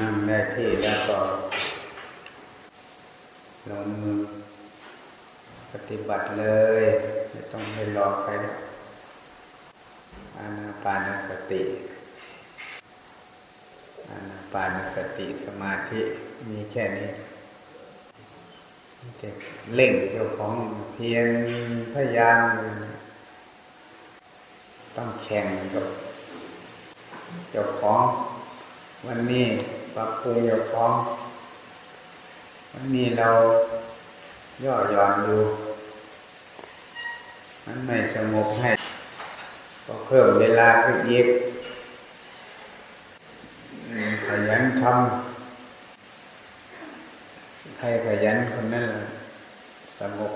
นั่งได้ที่แล้วก็ลงมือปฏิบัติเลย ไม่ต้องไปรอใครอกอานาปานสติอานาปานสติสมาธิมีแค่นี้จะเล่งเจ้าของเพียรพยายามต้องแข่งกับเจ้าของ วันนี้ปรับปรุงเจ้าของวันนี้เราย่อหย่อนอยู่มันไม่สงบให้ ก็เพิ่มเวลาขึ้นอีกขยันทำใครขยันคนนั้นสงบ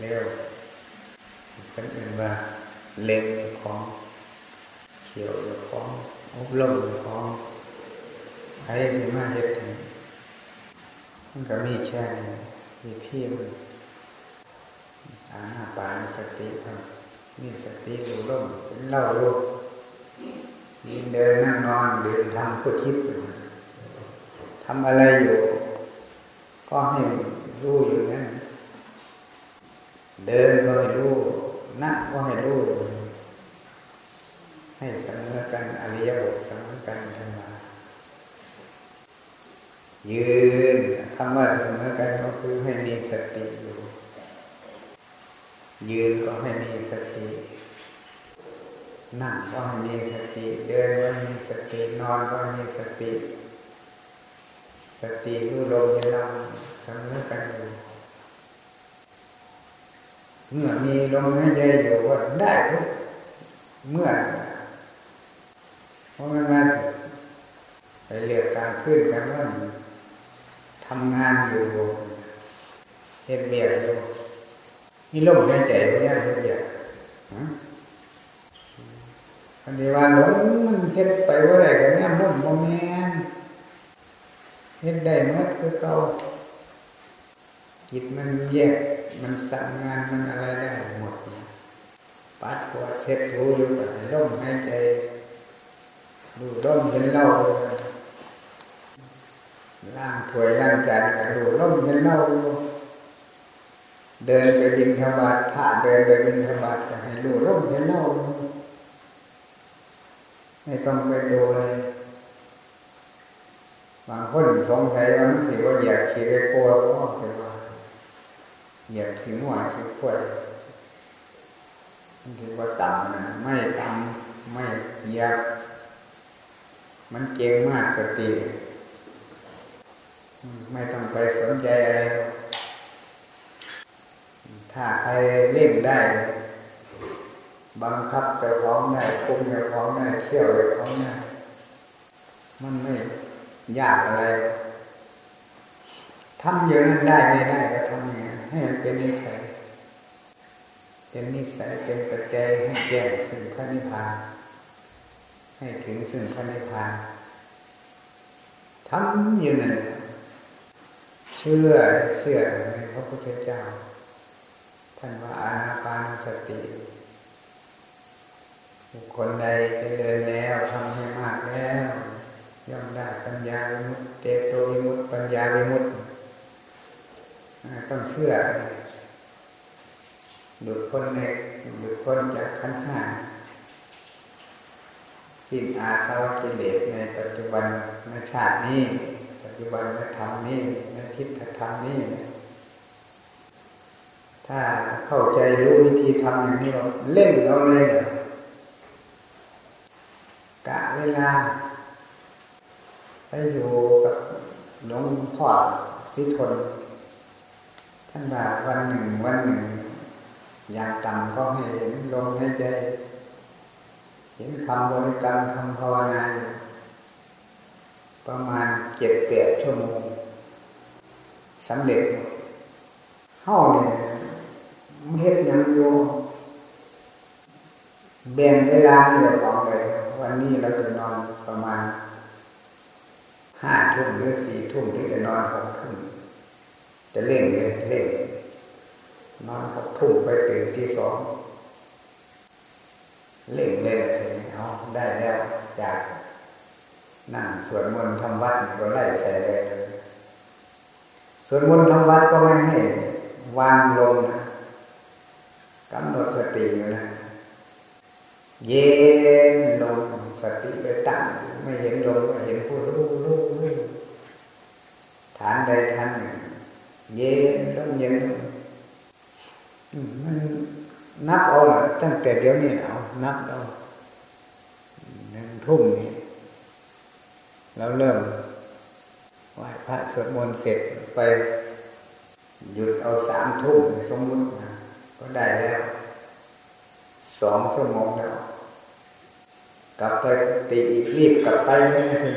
เร็วคนอื่นว่าเล็งของเขียวของอบรมของ ใครที่มาเฮ็ดมันก็มีแค่นี้มีที่มันอาหาปานสติทำมีสติดูลมเป็นเล่าโลกยืนเดินนั่งนอนเดินทำก็คิดทำอะไรอยู่ ก็ให้รู้อยู่นั้นเดินก็ให้รู้นั่งก็ให้รู้ให้เสมอกันอริยบทเสมอกันทั้งหลาย ยืนคำว่าเสมอกันก็คือให้มีสติอยู่ ยืนก็ให้มีสตินั่งก็ให้มีสติ เดินก็มีสตินอนก็มีสติ สติรู้ลมเวลาเสมอกันอยู่เมื่อมีลมหายใจอยู่ก็ได้ทุกเมื่อเพราะมันมาไปเรียกการขึ้นกันว่า ทำงานอยู่เฮ็ดเบียกอยู่มีลมหายใจก็ยังเฮ็ดเบียกอันนี้ว่าหลงมันเฮ็ดไปว่าไรกันเนี่ยมันโมแมนเฮ็ดได้หมดคือเก่าจิตมันแยกมันสั่งงานมันอะไรได้หมดปัดกวาดเช็ดถูอยู่กับลมหายใจดูร่มเห็นเล่าล่างถวยล่างจานกันดูร่มเห็นเล่าเดินไปบินธบาตผ่านเดินไปบินธบาตจะให้ดูร่มเห็นเล่าไม่ต้องไปดูเลยบางคนสงสัยว่ามันถือว่าอยากขี่ไปโป้ก็คือว่าอยากขี่หัวขี่ขวดมันถือว่าต่ำนะไม่ต่ำไม่อยากมันเก่งมากสติ ไม่ต้องไปสนใจอะไร ถ้าใครเล่นได้ บังคับเจ้าของได้คุมเจ้าของได้เที่ยวเจ้าของได้มันไม่ยากอะไรทำอย่างนั้นได้ไม่ได้ก็ทำอย่างนั้ให้มันเป็นนิสัย เป็นนิสัยเป็นปัจจัยให้แจ้งสิ่งพระนิพพานให้ถึงซึ่งพระนิพพานทำอยู่นั่น เชื่อเสื่อในพระพุทธเจ้า ท่านว่าอานาปานสติบุคคลใดเจริญแล้วทำให้มากแล้วย่อมได้ปัญญาวิมุตเตโตวิมุตปัญญาวิมุตต้องเชื่อหลุดพ้นในหลุดพ้นจากขันห้าสิ้นอาสวะกิเลสในปัจจุบันในชาตินี้ ปัจจุบันในธรรมนี้ในทิฏฐธรรมนี้ถ้าเข้าใจรู้วิธีทำอย่างนี้เราเล่นเราเลยกะเวลาไปอยู่กับหลวงพ่อสิทนท่านบอกวันหนึ่งวันหนึ่ง อยางต่ำก็ให้เห็นลมหายใจ เห็นคำบริกรรมคำภาวนาย ประมาณเจ็ดแปดชั่วโมงสำเร็จเข้าเนี่ยมเฮ็ดยังอยู่แบ่งเวลาเหลือของเลยวันนี้เราจะนอนประมาณห้าทุ่มหรือสี่ทุ่มที่จะนอนหกทุ่มจะเล่นเลยเล่นนอนหกทุ่มไปตื่นที่สองเล่นเล่นเอาได้แล้วจาก นั่งสวดมนต์ทำวัดก็ไล่ใส่เลยสวดมนต์ทำวัดก็ไม่ให้วางลงนะกำหนดสติอยู่นะเย็นลงสติไปตั้งไม่เห็นลมไม่เห็นผู้รู้รู้ฐานใดฐานหนึ่งเย็นลงเย็นมันนับเอาตั้งแต่เดี๋ยวนี้เอานับเอาหนึ่งทุ่มนี่ เราเริ่มไหว้พระสวดมนต์เสร็จไปหยุดเอาสามทุ่มสมมตินะก็ได้แล้วสองชั่วโมงแล้วกลับไปตีอีกรีบกลับไปไม่ได้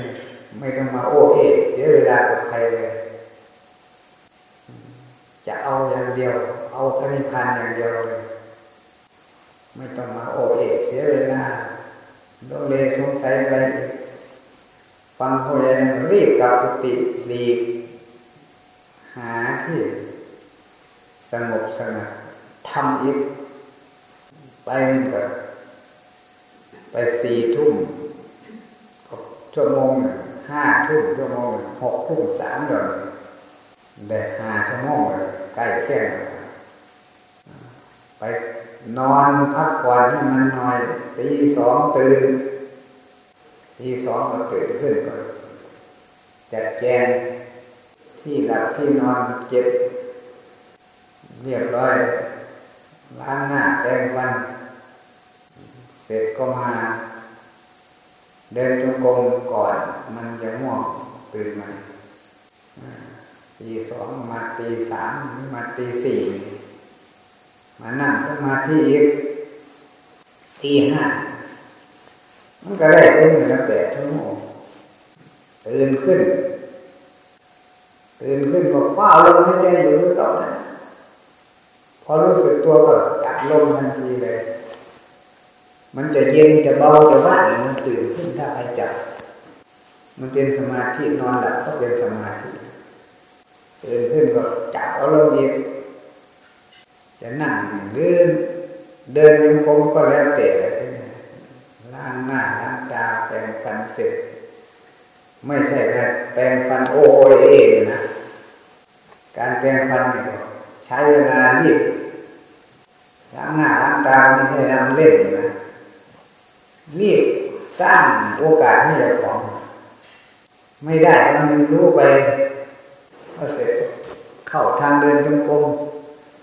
ไม่ต้องมาโอ้เอเสียเวลากับใครเลยจะเอาอย่างเดียว เอาพระนิพพานอย่างเดียวเลยไม่ต้องมาโอเอเสียเวลาโดเลสงสัยอะไร ฟังเขาเรีบกลับปฏิรีบหาที่ สงบสงัดทำอีกไปมันก็ไปสี่ทุ่มชั่วโมงห้าทุ่มชั่วโมงหกทุ่มสามเดือนได้ห้าชั่วโมงใกล้แค่ไปนอนพักผ่อนให้มันหน่อยตีสองตื่น ตีสองก็ตื่นขึ้นก็จัดแจงที่หลับที่นอนเก็บ เรียบร้อยล้างหน้าแปรงฟัน เสร็จก็มา เดินจงกรมก่อน มันจะง่วงตื่นมาตีสองมาตีสามมาตีสี่มานั่งสมาธิอีกตีห้า มันก็ได้เป็นเหมือนแปดชั่วโมงตื่นขึ้นตื่นขึ้นก็เฝ้าลงให้ใจอยู่ที่ต่อนะพอรู้สึกตัวก็จับลมทันทีเลย มันจะเย็นจะเบาจะว่างมันตื่นขึ้นถ้าใครจับ มันเป็นสมาธินอนหลับก็เป็นสมาธิตื่นขึ้นก็จับเอาลมเย็นจะนั่งเดินเดินยังคงก็แล้วแต่ใช่ไหม ล้างหน้าล้างตาแปรงฟันเสร็จ ไม่ใช่แค่แปรงฟันโอ้ยเองนะ การแปรงฟันเนี่ยใช้เวลารีบล้างหน้าล้างตาไม่ใช่ล้างเล่นนะรีบสร้างโอกาสให้เจ้าของ ไม่ได้มันรู้ไปก็เสร็จเข้าทางเดินจงกรม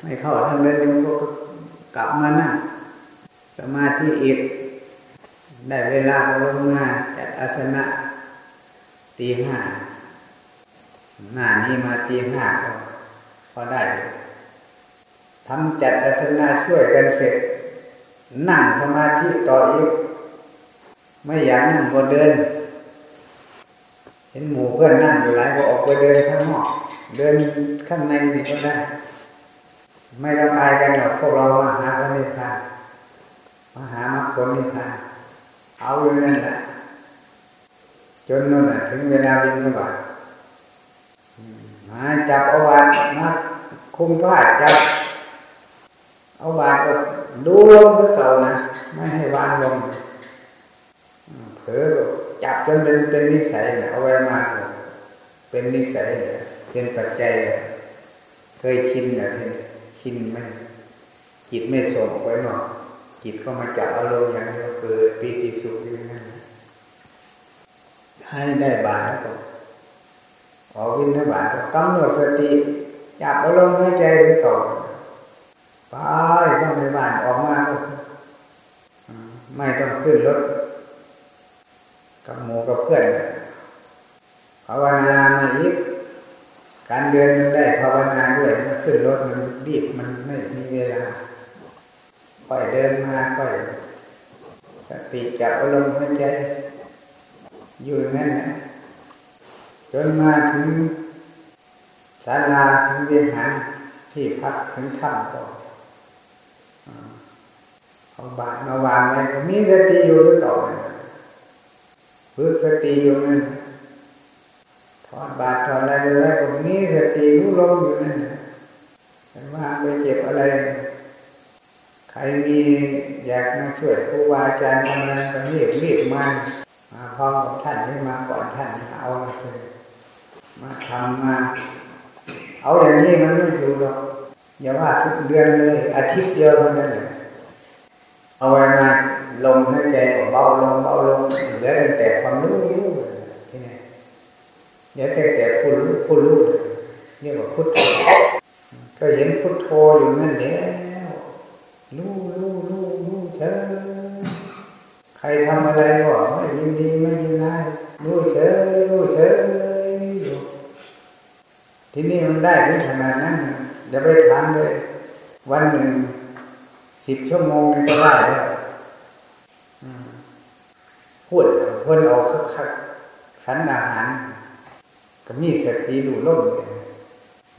ไม่เข้าทางเดินจงกรมกลับมานั่งสมาธิอีก ได้เวลาลงมาจัดอาสนะตีห้าหน้านี้มาตีห้าก็พอได้ทำจัดอาสนะช่วยกันเสร็จ นั่งสมาธิต่ออีก ไม่อยากนั่งก็เดิน เห็นหมู่เพื่อนนั่งอยู่หลายก็ออกไปเดินข้างนอก เดินข้างในนี่ก็ได้ ไม่ต้องอายกันหรอกพวกเรามาหาพระนิพพานมาหามรรคผลนิพพาน เอาอยู่นั่นแหละจนนั่นแหละถึงเวลาบินก็บามาจับเอาบาตมาคุมผ้าจับเอาบาตก็ดูลงก็เก่านะไม่ให้วางลงเผลอจับจนเป็นเป็นนิสัยเอาไว้มาเป็นนิสัยเป็นปัจจัยเคยชินนะชินไม่จิตไม่ส่งไปหรอก จิตก็มาจับอารมณ์อย่างนี้ก็คือปีติสุขอยู่นั่นให้ได้บาตก็ออกวินทบาทก็กำหนดสติจับอารมณ์ให้ใจไปก่อนไปต้องในบ้านออกมาก็ไม่ต้องขึ้นรถกับหมูกับเพื่อนภาวนามาอีกการเดินมันได้ภาวนาด้วยขึ้นรถมันรีบมันไม่มีเวลา ค่อยเดินมาค่อยสติจับอารมณ์หายใจ อยู่นั่นนะจนมาถึงศาลาถึงเวียนหันที่พักถึงถ้ำก็เอาบาตรมาวางไว้มีสติอยู่หรือเปล่าฝึกสติอยู่นั่นถอดบาตรถอดอะไรเลยก็มีสติรู้ลมอยู่นั่นแต่ว่าไปเจ็บอะไร รมีอยากมาช่วยครูบาอาจารย์ทำงานก็รีบรีบมามาพร้อมกับท่านไม่มาก่อนท่านเอาเลยมาทำมาเอาอย่างนี้มันไม่อยู่หรอกอย่าว่าทุกเดือนเลย อาทิตย์เดียวเท่านั้นเอาไว้มาลงให้ใจเบาลงเบาลงเหลือแต่ความรู้รู้ที่นี่เหลือแต่แต่ผู้รู้ผู้รู้เรียกว่าพุทโธก็เห็นพุทโธอยู่นั่นแหละ รู้รู้รู้รู้เฉยใครทำอะไรก็ไม่ยินดีไม่ยินร้ายรู้เฉยรู้เฉยอยู่ที่นี่มันได้ถึงขนาดนั้นอย่าไปทำเลย วันหนึ่งสิบชั่วโมงก็ได้แล้วพูดพูดออกคักสันอาหาร ก็มีสติดูล่ม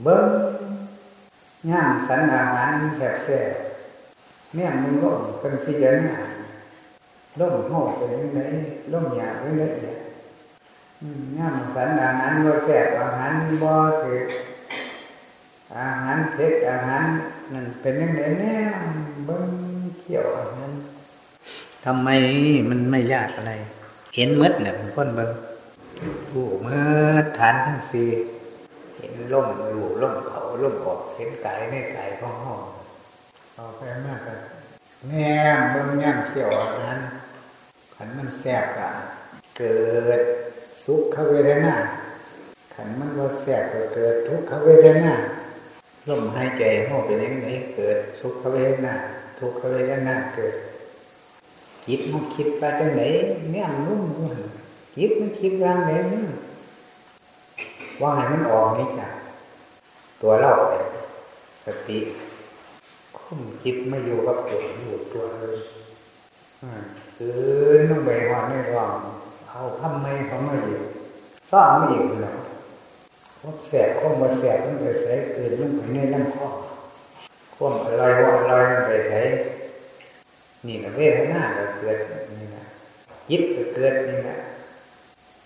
เบิ้งย่างสันอาหารแสบแสบ เนี่ยมึงล่มเป็นพิจารณาล่มห่อเป็นยังไงล่มหยาบเป็นยังไงย่างสันอาหารบ่แสบอาหารบ่ถืออาหารเผ็ดอาหารนั่นเป็นยังไงเนี่ยเบิ้งเกี่ยวอาหารทำไมมันไม่ยากอะไร เห็นมืดแหละเป็นคนเบิ้งผู้มื่อฐานทั้งสี่เห็นล่มอยู่ล่มเขาล่มออกเห็นไก่ในไก่ของห้อง เอาไปมากกันแง่เบิ้งย่เขี่ยวอาหารขันมันแสบกันเกิดสุขเวทนาขันมันว่าแสบก็เกิดทุกขเวทนาลมหายใจห้องเป็นยังไงเกิดสุขเวทนาทุกขเวทนาเกิดจิตมันคิดไปจังไหนเนี่ยนุ่มจิตมันคิดร่างไหนว่าให้มันออกนี่จ้ะตัวเราไปสติ จิตไม่อยู่กับตัวอยู่ตัวเลยคือน้องใบหอนไม่ร้องเอาทำไมเขาไม่อยู่ซ่อมไม่อีกเหรอพวกแสบข้อมาแสบมันไปใส่เกิดมันไปในลำคอข้อมอะไรว่าอะไรมันไปใส่นี่นะเวทนาก็เกิดนี่นะจิตก็เกิดนี่นะ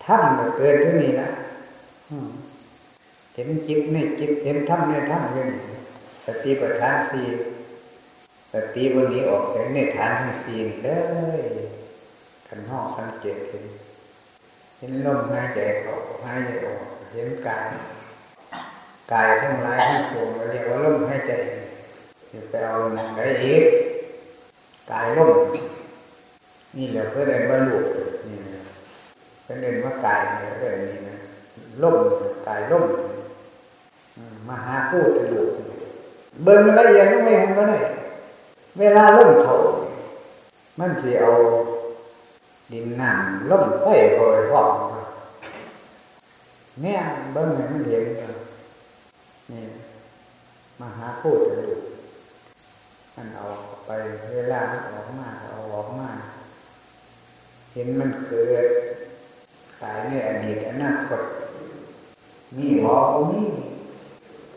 ธรรมก็เกิดที่นี่นะเห็นจิตในจิตเห็นธรรมในธรรมอยู่นี่สติปัฏฐานสี่ สติวันนี้ออกจากในฐานทั้งสี่เลยขันห้องสังเกตเห็นเห็นลมหายใจเข้าหายใจออกเห็นกายกายทั้งหลายทั้งปวงเรียกว่าลมหายใจไปเอาหนังได้อีกกายลมนี่แหละเพื่อเดินว่าลูกนี่เพื่อเดินว่ากายเนี่ยเพื่อนี่นะลมกายลมมาหาคู่จะลูกเบิ่งละเอียดไม่เห็นว่าไง เวลาล่มเขา มันจะเอาดินน้ำล่มไฟคอยฟอกเนี่ยเบิ่งให้มันเห็นนี่มาหาคู่จะลูมันเอาไปเวลาออกมาเอาออกมาเห็นมันเกิดสายในอดีตอนาคตมีหอมี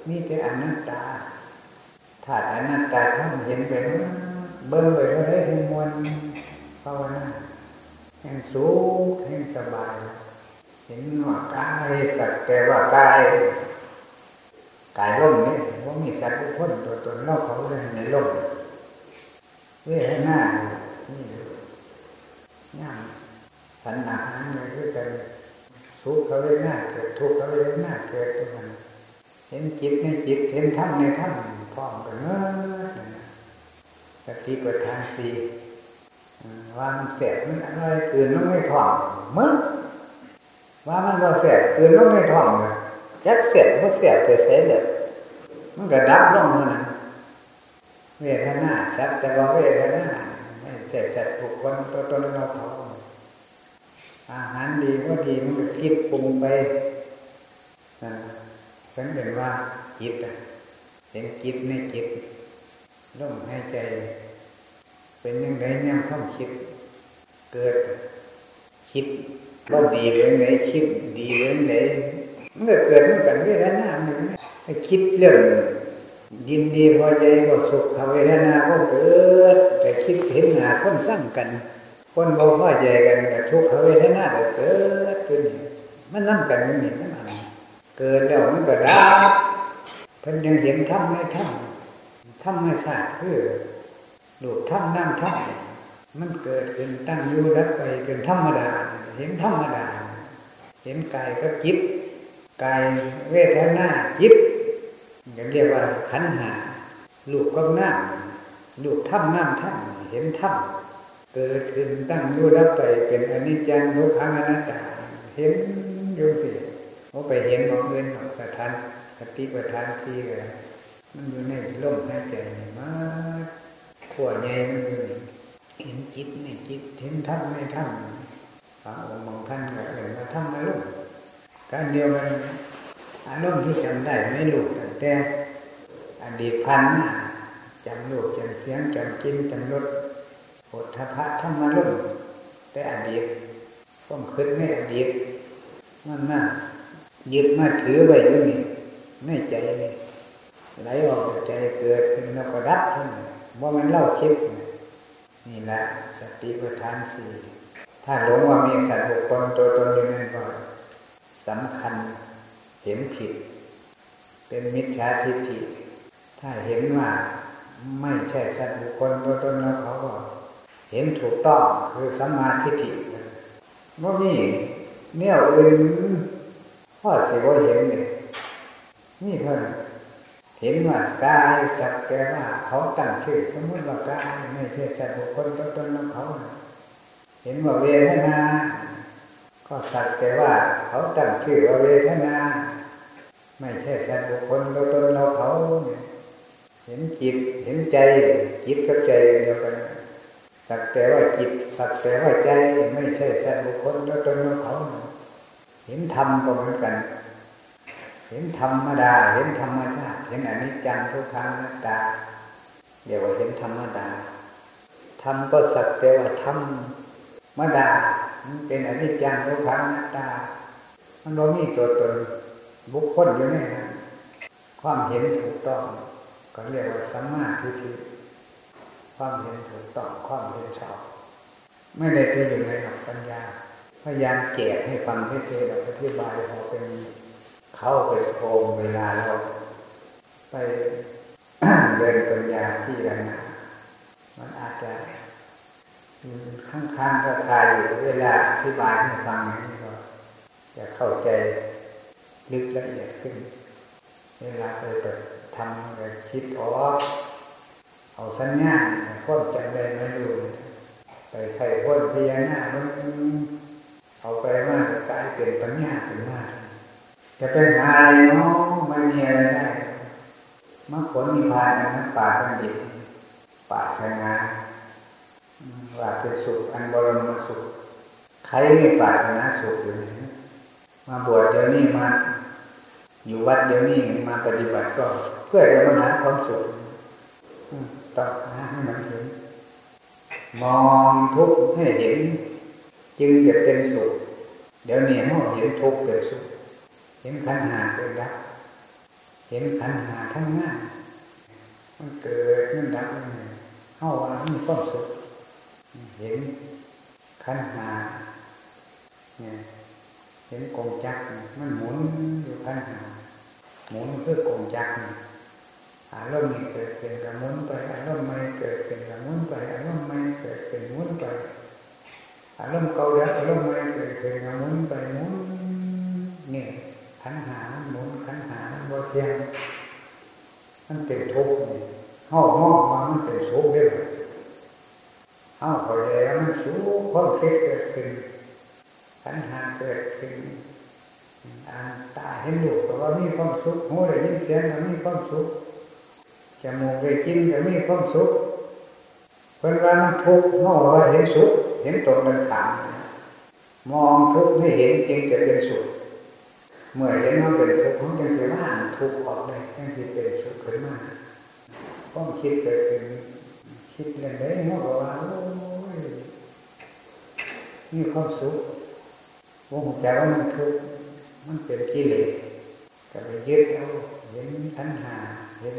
มีแต่อนัตตา ถ้าอนัตตาท่านเห็นเป็นเบิ่งไปก็ได้มวลภาวนาแห่งสูงแห่งสบาย เห็นว่ากายสักแต่ว่ากายกายร่มนี่ว่ามีสัตว์ทุกคนตัวตนเล่าเขาเลยในร่มเวทนานี่ย่างสันหาเนี่ยคือกันทุกขเวทนาเกิดทุกขเวทนาเกิดทุกมันเห็นจิตในจิตเห็นธรรมในธรรม พร้อมกันเนอะสติปัฏฐานสี่ว่ามันเสียมันอะไรตื่นมันไม่ท่องมึงว่ามันว่าเสียตื่นมันไม่ท่องเลยจักเสียเพราะเสียเกิดเสียเลยมันก็ดับลงเท่านั้นเวทนาสัตว์แต่ว่าเวทนาไม่ใช่สัตว์บุคคลตัวตนเราเขาอาหารดีก็ดีมันก็คิดปรุงไปนะฉันเห็นว่าจิตอะ เห็นจิตในจิตลมหายใจ เป็นยังไงเนี่ยความคิด เกิด คิดว่าดีเรื่องไหนคิดดีเรื่องไหนมันก็เกิดมือนกันเวทนาหนึ่งคิดเรื่องยินดีพอใจก็สุขเวทนาก็เกิด แต่คิดเห็นหนาคนสร้างกันคนบ่พอใจกันกับทุกขเวทนาก็เกิดขึ้นมันนั่งกันมันเห็นนั่นเกิดแล้วมันก็ดับ เพิ่นยังเห็นธรรมในธรรมธรรมศาสตร์คือดูธรรมนั่งธรรมมันเกิดเป็นตั้งอยู่รับไปเป็นธรรมดา เห็นธรรมดา เห็นกายก็จิตกายเวทนาจิตเรียกว่าขันหาลูกก็น้ำลูกถ้ำน้ำถ้ำเห็นถ้ำเกิดขึ้นตั้งอยู่แล้วไปเป็นอนิจจังทุกขังอนัตตาเห็นอยู่สิว่าไปเห็นมองเงินของสถาน สติปัฏฐานที่เลยมันอยู่ในลมหายใจมาขวใหญ่มันอยู่เห็นจิตในจิตเห็นธรรมในธรรมพระองค์บางท่านก็เอ่ยมาธรรมมาลูกการเดียวกันอารมณ์ที่จำได้ไม่ลูกแต่อดีตพันจำลูกจำเสียงจำกินจำรสโหดทพะธรรมลุ่มแต่อดีตความคิดในอดีตมันน่ายึดมาถือไว้อยู่นี่ ในใจนี่ไหลออกจากใจเกิดขึ้นแล้วก็ดับขึ้นว่ามันเล่าคิดนี่แหละสติปัฏฐานสี่ถ้าหลงว่ามีสัตว์บุคคลตัวตนอยู่นั่นก็สำคัญเห็นผิด เป็นมิจฉาทิฏฐิถ้าเห็นว่าไม่ใช่สัตว์บุคคลตัวตนแล้วเขาก็เห็นถูกต้องคือสัมมาทิฏฐิว่ามีเนี่ยอื่นพ่อสิว่าเห็นเนี่ย นี่เท่นเห็นว่ากายสัตว์แกว่าเขาตั้งชื่อ สมมติว่ากายไม่ใช่สัตว์บุคคลตัวตนของเขา เห็นว่าเวทนา ก็สัตว์แต่ว่าเขาตั้งชื่อว่าเวทนา ไม่ใช่สัตว์บุคคลตัวตนเราเขาเห็นจิตเห็นใจจิตกับใจเดียวกันสักแต่ว่าจิตสักแต่ว่าใจไม่ใช่สัตว์บุคคลตัวตนเราเขา เห็นธรรมก็เหมือนกัน เห็นธรรมดา เห็นธรรมชาติเห็นอนิจจังทุกขังนัตตาเรียกว่าเห็นธรรมดาธรรมก็สักแต่ว่าธรรมดาเป็นอนิจจังทุกขังนัตตา มันบ่มีตัวตนบุคคลอยู่ในนั้นความเห็นถูกต้อง ก็เรียกว่าสัมมาทิฏฐิความเห็นถูกต้องความเห็นชอบไม่ได้ไปอยู่ในหลักปัญญาพยายามแจกให้ฟังให้เชเราอธิบายพอเป็น เข้าไปโคมเวลาเราไปเดินปัญญาที่ไรนมันอาจจะข้างๆก็คายอยู่เวลาอธิบายให้ฟังนี้ก็จะเข้าใจลึกละเอียดขึ้น เวลาไปไปทำแบบคิดออกเอาสัญญาพ้นจำได้ไม่ดูไปไข่พ้นพิยานามันเอาไปมากกลายเป็นปัญญาถึงมา จะเป็นอะไรเนาะไม่มีอะไรได้มรรคผลนิพพานนั้นป่าบัณฑิตป่าชนะว่าเป็นสุขอันบรมสุขใครไม่ปรารถนาสุขอยู่มาบวชเดี๋ยวนี้มาอยู่วัดเดี๋ยวนี้มาปฏิบัติก็ เพื่อจะมาหาความสุขต้องหาให้มันเห็นมองทุกข์ให้เห็น จึงจะเป็นสุขเดี๋ยวนี้เราเห็นทุกข์เป็นสุข ห็นขันหาเป็นรักเห็นขันหาทั้งหน้ามันเกิดมันดับเข้าว่ามีความสุขเห็นขันหาเนี่ยเห็นกงจักรมันหมุนอยู่ขันหาหมุนเพื่อกงจักรอารมณ์นี้เกิดเป็นกระมุนไปอารมณ์ไม่เกิดเป็นกระมุนไปอารมณ์ไม่เกิดเป็นมุนไปอารมณ์เก่าแล้วอารมณ์ไม่เกิดเป็นกระมุนไปมุนเนี่ยขันหาหมุนขันหาบ่เทียง มันเป็นทุกข์ห้องห้องมามันเป็นสุขได้ไหมห้องพอแล้วมันสุขความคิดเกิดขึ้นขันหาเกิดขึ้นอ่านตาเห็นลูกก็ว่ามีความสุขหูได้ยินเสียงก็มีความสุขจมูกได้กินก็มีความสุขเพิ่นว่ามันทุกข์มองว่าเห็นสุขเห็นตนเป็นขามมองทุกข์ให้เห็นจึงจะเป็นสุข เมื่อเห็นมันเป็นทุกข์ของจังสิว่าอ่านทุกข์ออกเลยจังสิเป็นสุขขึ้นมาความคิดเกิดขึ้นคิดเรื่องใดเขาบอกว่าโอ้ยมีความสุขวงใจว่ามันทุกข์มันเป็นกิเลสก็ไปยึดเอาเห็นทันหาเห็น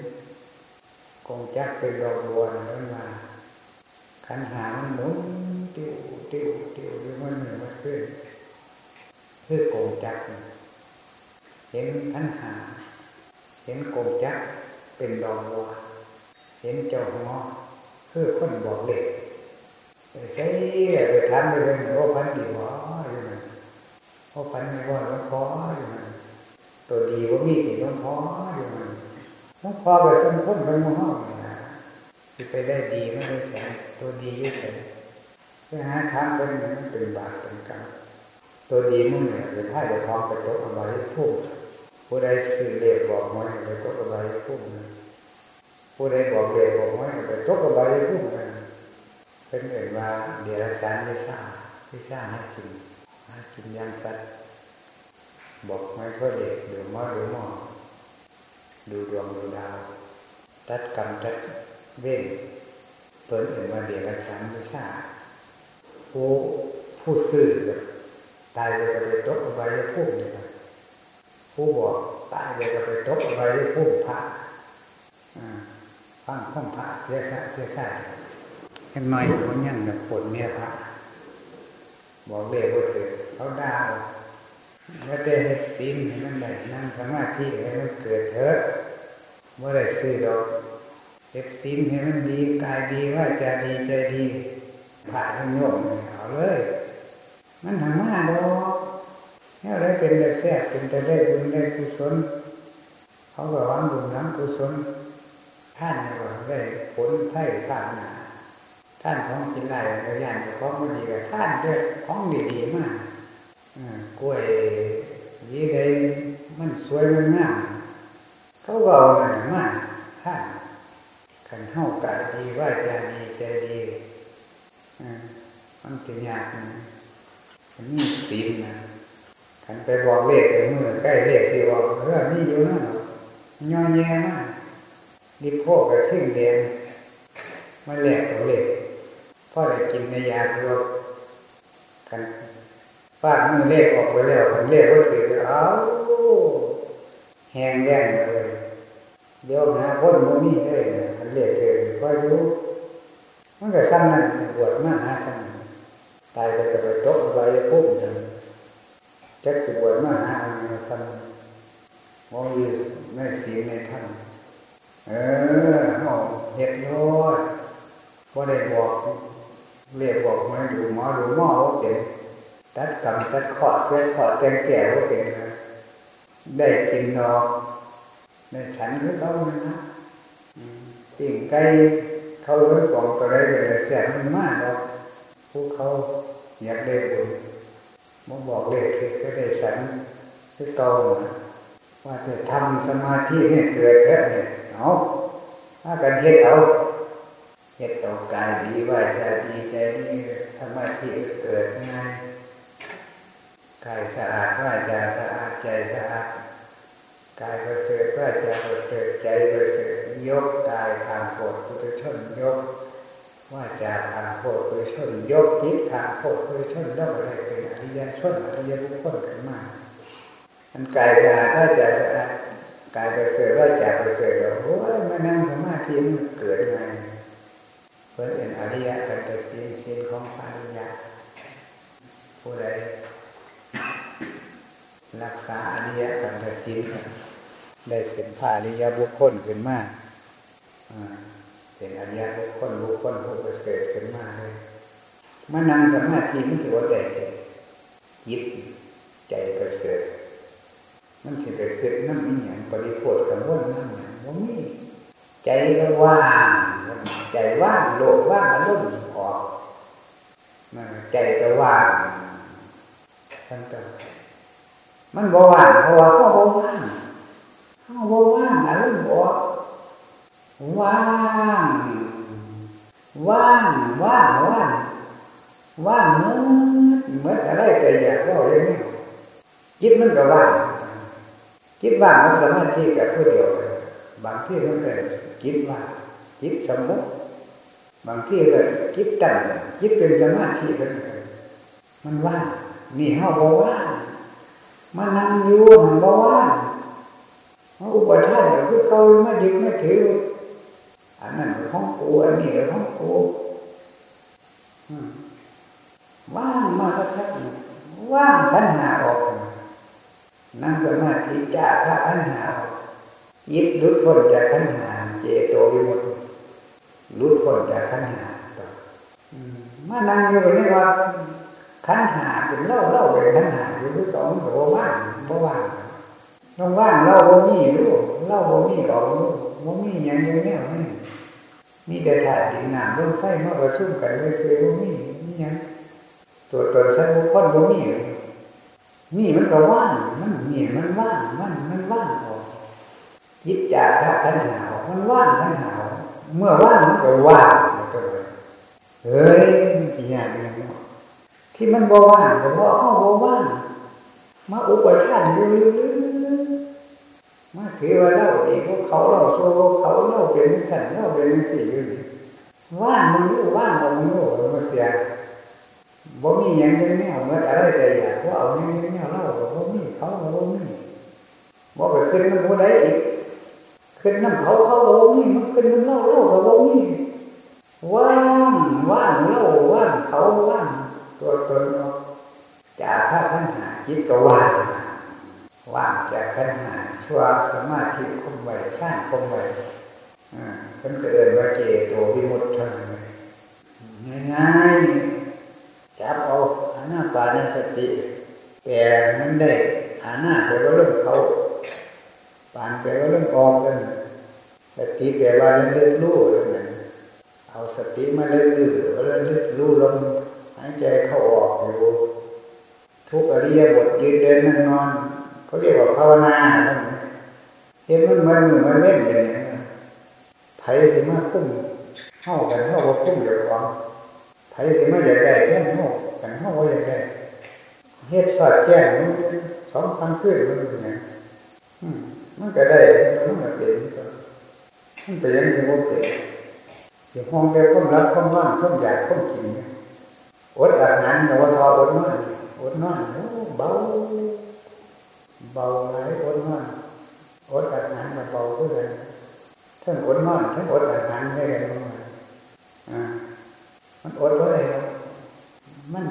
กงจักเป็นดอกบัวนั่นมาขันหามันหมุนติ้วติ้วติ้วด้วยมันเหนื่อยมันขึ้นเพื่อกงจัก เห็นขันหา เห็นกงจักเป็นดอกบัวเห็นเจ้าหัวเพื่อคนบอกเล็กใช้ไปทำไปเลยว่าพันดีวะอยู่ไหนราะพันไม่ว่าหลวงพ่ออยู่มันตัวดีว่ามีติหลวงพ่ออยู่มันหลวงพ่อก็สมคนไปมุ่งห้องนะที่ไปได้ดีไม่ได้แสนตัวดีอยุ่แสนไปหาทางเป็นมันเป็นบาปเป็นกรรมตัวดีมุ่งเนี่ยจะถ้าจะท้องไปตกอบายภูมิ ผู้ใดคือเลขบอกหวยไปตกอบายภูมิผู้ใดบอกเลขบอกหวยไปตกอบายภูมิเป็นเอื่นว่าเดี๋ยวสารวิชาวิชาให้กินหากินย่างสัตว์บอกไม่เพื่อเด็กหรือมอหรือหมอดูดวงดูดาวตัดกรรมตัดเว้นเปิดเอื่นว่าเดี๋ยวสารวิชาบผู้ผู้ซื่อตายไปก็ไปตกอบายภูมิเลย ผู้บอกตายไปก็ไปตกอบายภูมิพระฟังข้องพระเสียสะเสียสะเห็นหน่อยคนยังแบบปวดเมียพระบอกเด็กว่าเกิดเขาด่าว่าได้เห็ดศีลให้มันได้นั่งสมาธิให้มันเกิดเถอะเมื่อไรซื้อดอกเห็ดศีลให้มันดีกายดีว่าจะดีใจดีผ่าทั้งโยมเอาเลย มันทำมาดอก นี่อะไรเป็นแต่แซ่บเป็นแต่ได้บุญได้กุศลเขาก็หวังบุญหวังกุศลท่านก็ได้ผลไถ่ท่านนะท่านของกินไรก็ย่านของมันดีกับท่านเด้อของดีๆมากกล้วยยี่ใดมันสวยมันงามเขาบอกมันมากท่านกันเข้ากายดีว่าจะดีใจดีมันจะยากนะนี่ศีลนะ ขันไปบอกเลขไปเมื่อใกล้เลขสิบอกเออนี่อยู่นั่นย่อแย่มากดิโคกับทิ้งแดงมาแลกกับเลขพ่อได้กินในยาตัวกันฟาดมือเลขออกไปแล้วขันเลขก็ถือเอาแหงแดงเลยเดี๋ยวนะพ้นโมนี่ได้ขันเลขเถือคอรู้มันก็ซ้ำนั่นบวชมาหาซ้ำตายไปกับไปโตกไปพุ่งจัง จักสิบวชมาหาอันซ้ำมองอยู่ในสีในท่านเออห้องเห็ดยอดว่าได้บอกเรียกบอกมาดูหมอดูหมอว่าเป็นตัดกรรมตัดขอดเสื้อขอดแกงแก่ว่าเป็นได้กินนอกได้ฉันก็ต้องนะปิ่งไก่เขาเลี้ยกองตัวได้เลยแสบมันมากหรอกพวกเขาอยากได้บุญ มองบอกเลขคือก็ได้สันคือโตว่าจะทำสมาธิเนี่ยเกิดแค่เนี่ยเอาถ้ากันเฮ็ดเอาเฮ็ดเอากายดีว่าจะดีใจดีสมาธิเกิดง่ายกายสะอาดว่าจะสะอาดใจสะอาดกายประเสริฐว่าจะประเสริฐใจประเสริฐยกกายทางโพธิพุทธชนยก ว่าจะทางโพธิพุทธชนยกจิตทางโพธิพุทธชนแล้วอะไรเป็นอริยชนอริยบุคคลขึ้นมาอันกายสะอาดว่าจะสะอาดกายปรเสริฐว่าจะปเสริฐโอ้ยมานั่งสมาธิมันเกิดไงเพื่อเป็นอริยกันตสีนสีนของอริยะผู้ใดรักษาอริยกันตสียนได้เป็นพระอริยบุคคลขึ้นมา เป็นอริยบุคคลบุคคลผู้ประเสริฐขึ้นมาเลยมานั่งสมาธิมันถือว่าได้ยิตใจประเสริฐมันถือไปเกิดนั่นนี่อย่างปริโภคกันว่านั่นอย่างว่ามีใจก็ว่างใจว่างโลกว่างอารมณ์ออกใจก็ว่างท่านก็มันบ่ว่างเพราะว่าเขาบ่ว่างเขาบ่ว่างอารมณ์ออก ว่างว่างว่างว่างว่างเมือนเหมือนอะไรแต่อยากว่าอย่างนี้จิตมันก็ว่างจิตว่างมันสมาธิกับผู้เดียวบางที่มันเป็นจิตว่างจิตสมมติบางที่ก็จิตตั้งจิตเป็นสมาธิเป็นมันว่างนี่เฮาบ่ว่างมานั่งอยู่มันบ่ว่างอุปทานก็คือเขามายึดไมาถือ อันนั้นเป็นของกูอันนี้เป็นของกูว่างมาสักพักว่างปัญหาออกนั่งสมาธิจ่าพระปัญหายิบลุดพ้นจากปัญหาเจโตวิมุตติลุดพ้นจากปัญหาต่อมานั่งอยู่นี่ว่าขันหาเป็นเล่าเล่าเป็นขันหาอยู่ที่สองกับว่างบ่ว่างน้องว่างเล่าบ่มีรู้เล่าบ่มีก็รู้บ่มีอย่างเดียวเนี่แต่ถ่ายดินน้ำลมไฟมาประชุมกันไว้ซื้อบ่มีมีหยังตัวตนสัตว์บุคคลบ่มีนี่มันก็ว่างมันนี่มันว่างมันมันว่างออกยิบจากพระขันหามันว่างขันหาวเมื่อว่างมันก็ว่างเฮ้ยมันกี่อย่างเนี่ยที่มันบ่ว่างก็เพราะเขาบ่ว่างมาอุปทานอยู่ มาถือว่าเราเองพวกเขาเราโซเขาเราเป็นฉันเราเป็นสิ่อยู่ว่างมันอยู่ว่างมันอยู่มันเสียบ่มีอย่างเดียเนี่ยเมื่ออะไรแต่อยากว่าเอาเนี่ยเนี่ยเราบ่มีเขาบ่มีบ่ไปขึ้นมันบ่ได้อีกขึ้นน้ำเขาเขาบ่มีมันขึ้นน้ำเราเราก็บ่มีว่างว่างเราว่างเขาว่างตัวตนจากพระขันหาจิตก็ว่าง ว่างจากขันหาชั่วสมาธิคมไว้สร้างคมไว้อ่าเป็นเกิดว่าเจโตวิมุตติง่ายๆนี่จับเอาอานาปานสติแต่มันได้อานาแปลว่าเรื่องเขาปานแปลว่าเรื่องออกกันสติแปลว่าเรื่องเรื่องรู้เรื่องนั้นเอาสติมาเรื่องรู้เรื่องรู้ลมหายใจเข้าออกอยู่ทุกอริยบทยืนเดินนั่งนอน เขาเรียกว่าภาวนาเห็นมันมันมือมันเล่นอย่างนี้ไผ่สิมาคุ้มเข้ากันเข้าว่าคุ้มเดี๋ยวความไผ่สิมาอยากได้แค่เข้ากันเข้าว่าอยากได้เฮ็ดสอดแจ้งสองคำขึ้นมันเป็นไงมันก็ได้มันก็เป็นมันเป็นยังไงว่าเป็นอยู่ห้องแต่ความรักความว่างความอยากความกินอดอาหารแต่ว่าทออดนอนอดนอนเบา เบาหลายอดนอนอดอาหารกับเบาเพื่อนทั้งอดนอนทั้งอดอาหารได้กันมาอ่ามันอดก็ไว้มัน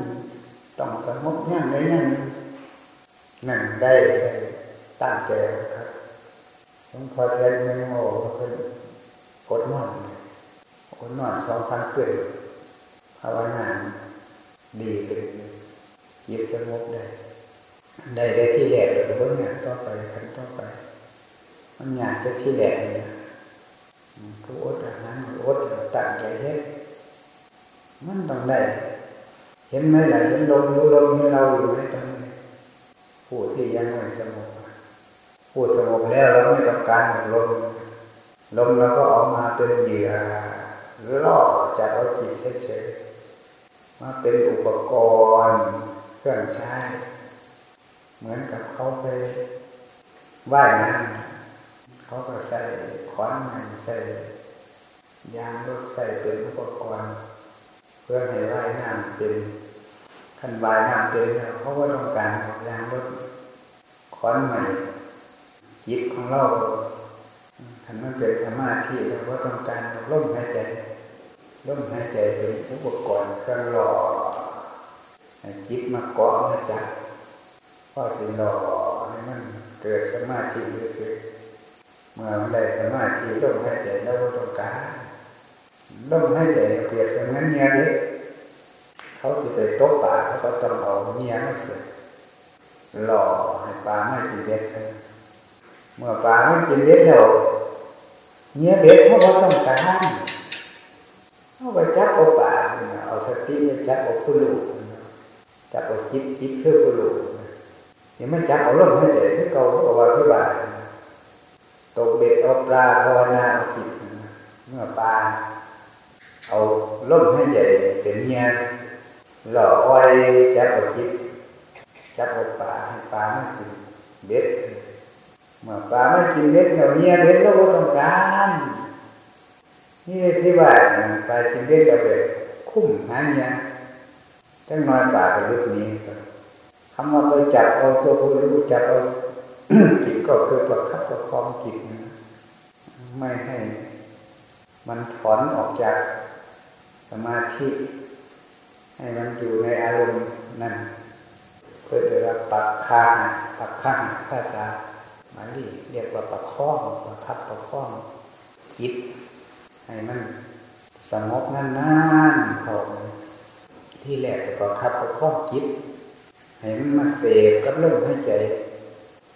ต้องสมมติย่างได้ย่างนั่นได้ตั้งใจครับผมพอเทนไม่โง่เพิ่นกดนอนกดนอนสองสามเกิดภาวนาดีเป็นจิตสงบได้ ได้ได้ที่แหลกเพิ่งงานต่อไปขันต่อไป มันงานจะที่แหลกเลยผู้อดอาหารอดตั้งใจเฮ็ดมันต้องได้ เห็นไหมล่ะเห็นลมรู้ลมมีเราอยู่ในตรงนี้ผู้ที่ยังไม่สงบผู้สงบแล้วเราไม่ต้องการลมลมเราก็ออกมาเป็นเหยื่อล่อจากเอาจิตเฉยๆมาเป็นอุปกรณ์เครื่องใช้ เหมือนกับเขาไปว่ายน้ำเขาก็ใส่ขวานมันใส่ยางรถใส่เป็นอุปกรณ์เพื่อให้ว่ายน้ำเป็นขันว่ายน้ำเป็นเขาก็ต้องการยางรถขวานใหม่จิตของเราขันมันเป็นสมาธิเราก็ต้องการลมหายใจลมหายใจเป็นอุปกรณ์เครื่องหล่อจิตมาเกาะมาจับ พ่อสิหล่อให้มันเกิดสมาธิรู้สึกเมื่อมันได้สมาธิลมหายใจเราก็ต้องการลมหายใจเปรียบเสมือนเงี้ยเล็กเขาจะไปตกปลาเขาก็ต้องเอาเงี้ยมาเสียหล่อให้ปลาไม่กินเด็ดเมื่อปลาไม่กินเด็ดแล้วเงี้ยเด็ดเขาก็ต้องการเขาไปจับเอาปลาเอาสติไปจับเอาผู้ลูกจับเอาจิตจิตคือผู้ลูก ยังไม่จับเอาลมให้เด็ดที่เขาบอกว่าพี่บ่าตกเบ็ดเอาปลาภาวนาเอาจิตเมื่อปลาเอาล่มให้ใหญ่เป็นเงี้ยหล่ออ้อยจับเอาจิตจับเอาปลาให้ปลาไม่กินเบ็ดเมื่อปลาไม่กินเบ็ดเนี่ยเงี้ยเบ็ดเราก็ต้องการนี่ที่ว่าปลากินเบ็ดเอาไปคุ้มหาเนี่ยจังน้อยปลาไปยุคนี้ คำว่าไปจับเอาตัวผู้รู้จับเอาจิตก็คือประคับประคองจิตไม่ให้มันถอนออกจากสมาธิ ให้มันอยู่ในอารมณ์นั่นเพื่อจะรับปักคาปักข้างภาษามาลีเรียกว่าประคองประคับประคองจิต ให้มันสงบนานๆเขาทที่แรกก็ขับกับข้อคิด ให้มันมาเสกกับลมหายใจ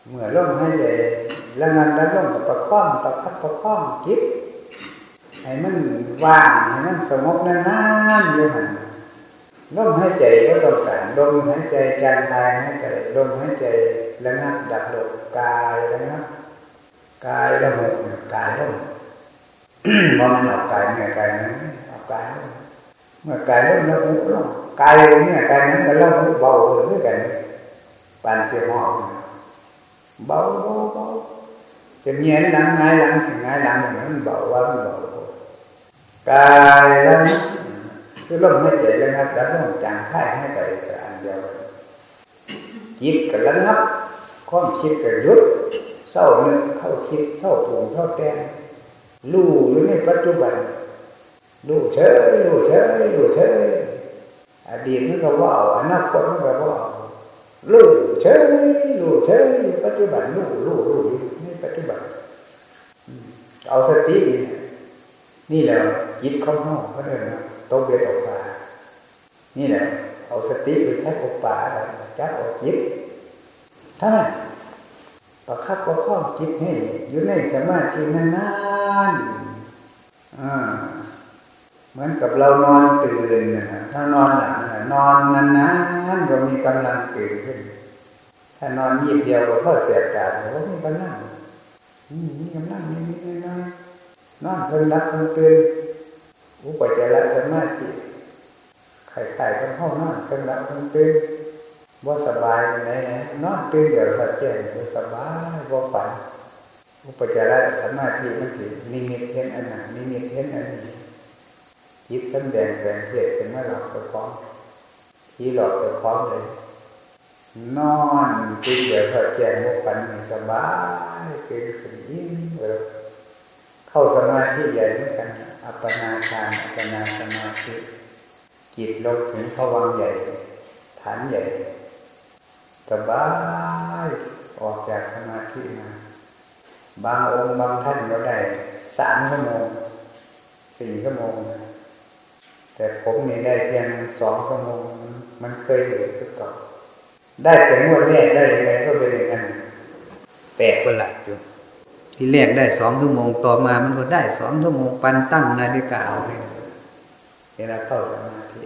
เมื่อลมหายใจแล้งานแล้วลมกับประคองประคับประคองคิดให้มันว่างให้มันสงบนานๆอยู่หันลมหายใจก็ต้องการลมหายใจจางทายหายใจลมหายใจระงับดับลมกายระงับกายละหกกายลมมองมันออกกายเนี่ยกายนั้นออกกายเมื่อกายลมละหุลม กายเนี่ยกายนั้นกับละหุเบาด้วยกันปานเสียหอกเบาเบาเบาจะเงียนหลังงายหลังสิ่งงายหลังมันเบาว่ามันเบากายแล้วคือลมหายใจแล้วนะแล้วลมจางค่ายให้ไปอันเดียวจิตกับระงับความคิดกับยุดเศร้านึกเข้าคิดเศร้าปรุงเศร้าแต่งรู้อยู่ในปัจจุบันรู้เฉยรู้เฉยรู้เฉย อดีตมันก็ว่าอนาคตมันก็ว่ารู้เฉยรู้เฉยปัจจุบันรู้รู้รู้ในปัจจุบันเอาสตินี่แหละจิตของห้องเขาเดินต้องเบียดออกมานี่แหละเอาสติไปใช้ออกป่าจับออกจิตท่านประคับประคองจิตให้อยู่ในสมาธินานๆอ่าเหมือนกับเรานอนตื่นนะถ้านอนหลับ นอนนานๆก็มีกำลังตื่นขึ้น ถ้านอนยีบเดียวก็พ่อเสียกาดก็มีกำลังมีกำลังมีมีน้อยนอนเพิ่งรับเพิ่งตื่นอุปจารสมาธิไข่ไข่เพิ่งเข้านอนเพิ่งรับเพิ่งตื่นว่าสบายไหนนอนตื่นเดี๋ยวสัจเจนสบายว่าฝันอุปจารสมาธิมันคือนิมิตเห็นอันนั้นนิมิตเห็นอันนี้จิตสำแดงแสงเหตุเป็นเมื่อหลับไปพร้อม ที่หลอกไปพร้อมเลย นอนตื่นเดี๋ยวสัจเจนว่าฝันสบายตื่นขึ้นยิ้มเลยเข้าสมาธิใหญ่เหมือนกันอัปปนาฌานอัปปนาสมาธิจิตลงถึงพวังใหญ่ ฐานใหญ่สบายออกจากสมาธิมาบางองค์บางท่านก็ได้สามชั่วโมงสี่ชั่วโมง แต่ผมนี่ได้เพียงสองชั่วโมง มันเคยอยู่ทุกต่อได้แต่งวดแรกได้ยังไงก็เป็นอย่างนั้นแปลกประหลาดอยู่ที่แรกได้สองชั่วโมงต่อมามันก็ได้สองชั่วโมงปันตั้งนาฬิกาเอาเลยเวลาเข้าสมาธิ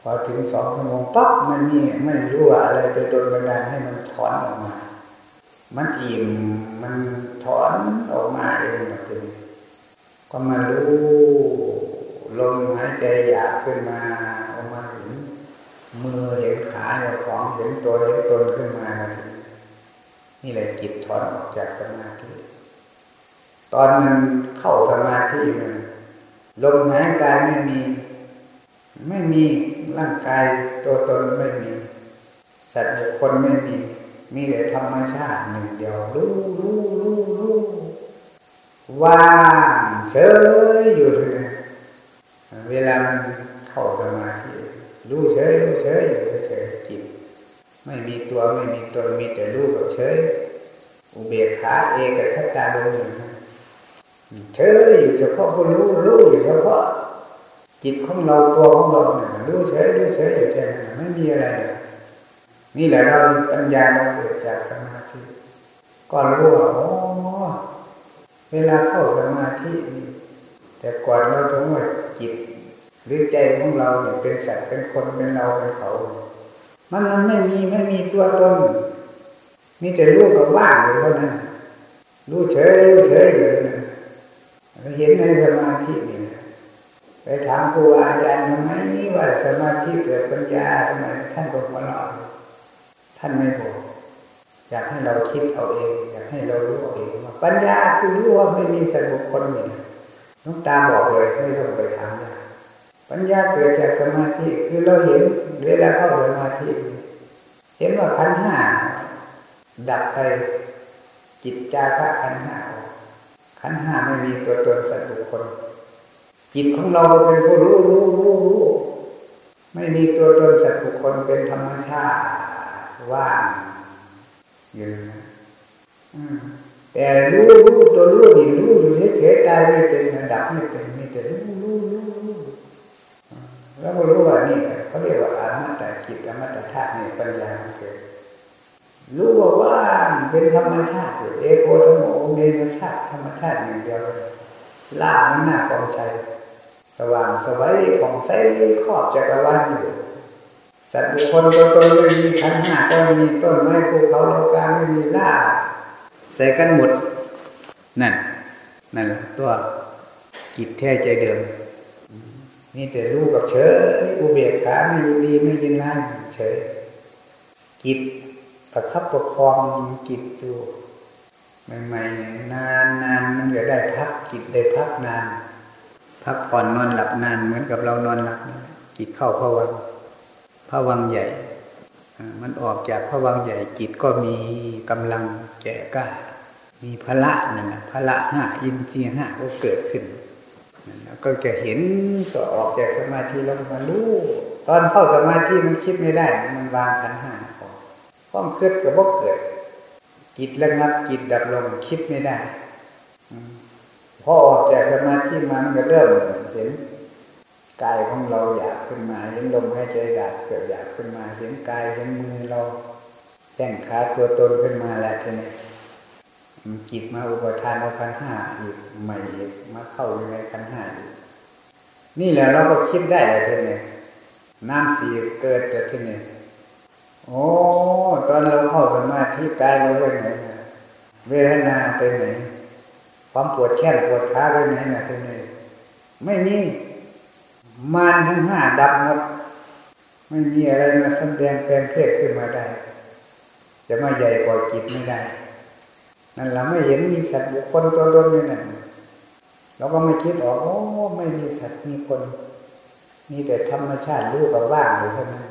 พอถึงสองชั่วโมงปั๊บมันนี่ไม่รู้ว่าอะไรไปโดนบันดาลให้มันถอนออกมา มันอิ่มมันถอนออกมาเองนะคือก็มารู้ลมหายใจหยาบขึ้นมา มือเห็นขาเห็นของเห็นตัวเห็นตนขึ้นมานี่แหละจิตถอนออกจากสมาธิ ตอนมันเข้าสมาธิมันลมหายใจไม่มี ไม่มีร่างกายตัวตนไม่มี สัตว์บุคคลไม่มี มีแต่ธรรมชาติหนึ่งเดียวรู้รู้รู้รู้ว่างเฉยอยู่เลยเวลามันเข้าสมาธิ รู้เฉยรู้เฉยอยู่เฉยจิต ไม่มีตัวไม่มีตนมีแต่รู้กับเฉยอุเบกขาเอกขัตตาลงเฉยอยู่เฉพาะผู้รู้รู้อยู่เฉพาะจิตของเราตัวของเราเนี่ยรู้เฉยรู้เฉยอยู่แค่นั้นไม่มีอะไร นี่แหละเราปัญญาเราเกิดจากสมาธิก็รู้ว่าโอ้เวลาเข้าสมาธิ แต่ก่อนเราถึงว่า หรือใจของเราเนี่ยเป็นสัตว์เป็นคนเป็นเราเป็นเขา มันมันไม่มีไม่มีตัวตนมีแต่รู้กับว่างอยู่เท่านั้นรู้เฉยรู้เฉยอยู่นะเห็นในสมาธินี่ไปถามครูอาจารย์ทำไมว่าสมาธิเกิดปัญญาทำไมท่านก็มาหลอกท่านไม่บอกอยากให้เราคิดเอาเอง อยากให้เรารู้เอาเองว่าปัญญาคือรู้ว่าไม่มีสัตว์บุคคลนี่น้องตาบอกเลยไม่ต้องไปถามนะ ปัญญาเกิดจากสมาธิคือเราเห็นเวลาเข้าสมาธิเห็นว่าขันห้าดับไปจิตจาระขันห้าขันห้าไม่มีตัวตนสัตว์บุคคลจิตของเราเป็นผู้รู้รู้รู้รู้ไม่มีตัวตนสัตว์บุคคลเป็นธรรมชาติว่างอยู่แต่รู้รู้ตัวรู้นี่รู้อยู่เฉยๆตายไม่เป็นดับไม่เป็นมีแต่รู้รู้รู้รู้ แล้วก็รู้ว่านี่เขาเรียกว่าอมตะกิจอมตะธาตุนี่ปัญญาเกิดรู้ว่าว่าเป็นธรรมชาติเอโกธรรมโอเมนชาติธรรมชาติอย่างเดียวล่ามันหน้ากองใจสว่างสวัยของใสครอบจักรวาลอยู่สัตว์บุคคลตัวตนไม่มีขันห้าก็มีต้นไม้ภูเขาโลกาไม่มีล่าใส่กันหมด นั่น นั่นตัวกิจแท้ใจเดิม นี่แต่รู้กับเฉยอุเบกขาไม่ยินดีไม่ยินร้ายเฉยกิจประคับประคองกิจอยู่ใหม่ๆนานนานมันจะได้พักกิจได้พักนาน พักผ่อนนอนหลับนานเหมือนกับเรานอนหลับกิจเข้าพวังพวังใหญ่ มันออกจากพวังใหญ่จิตก็มีกำลังแก่กล้ามีพละนั่นนะพละห้าอินทรีย์ห้าก็เกิดขึ้น ก็จะเห็นก็ออกจากสมาธิแล้วมารู้ตอนเข้าสมาธิมันคิดไม่ได้ มันวางขันห้าออกความเคลื่อนกับบกเกิดจิตระงับจิตดับลงคิดไม่ได้พอออกจากสมาธิมันก็เริ่มเห็นกายของเราอยากขึ้นมาเห็นลมหายใจอยากเกิดอยากขึ้นมาเห็นกายเห็นมือเราแข้งขาตัวตนขึ้นมาแล้วทีนี้จิตมาอุปทานเอาขันห้าอีกใหม่มาเข้าอยู่ในขันห้าอีก นี่แหละเราก็คิดได้เลยทีนี้น้ำสีเกิดแต่ทีนี้โอ้ตอนเราเข้าสมาธิกายเราไปไหนเวทนาไปไหนความปวดแข้งปวดขาไปไหนนะทีนี้ไม่มีมานทั้งห้าดับหมดไม่มีอะไรมาแสดงแปลงเพศขึ้นมาได้ จะมาใหญ่กว่าจิตไม่ได้นั่นเราไม่เห็นมีสัตว์บุคคลตัวตนนี่นั่น เราก็ไม่คิดออกโอ้ไม่มีสัตว์มีคนมีแต่ธรรมชาติรู้กับว่างอยู่เท่านั้น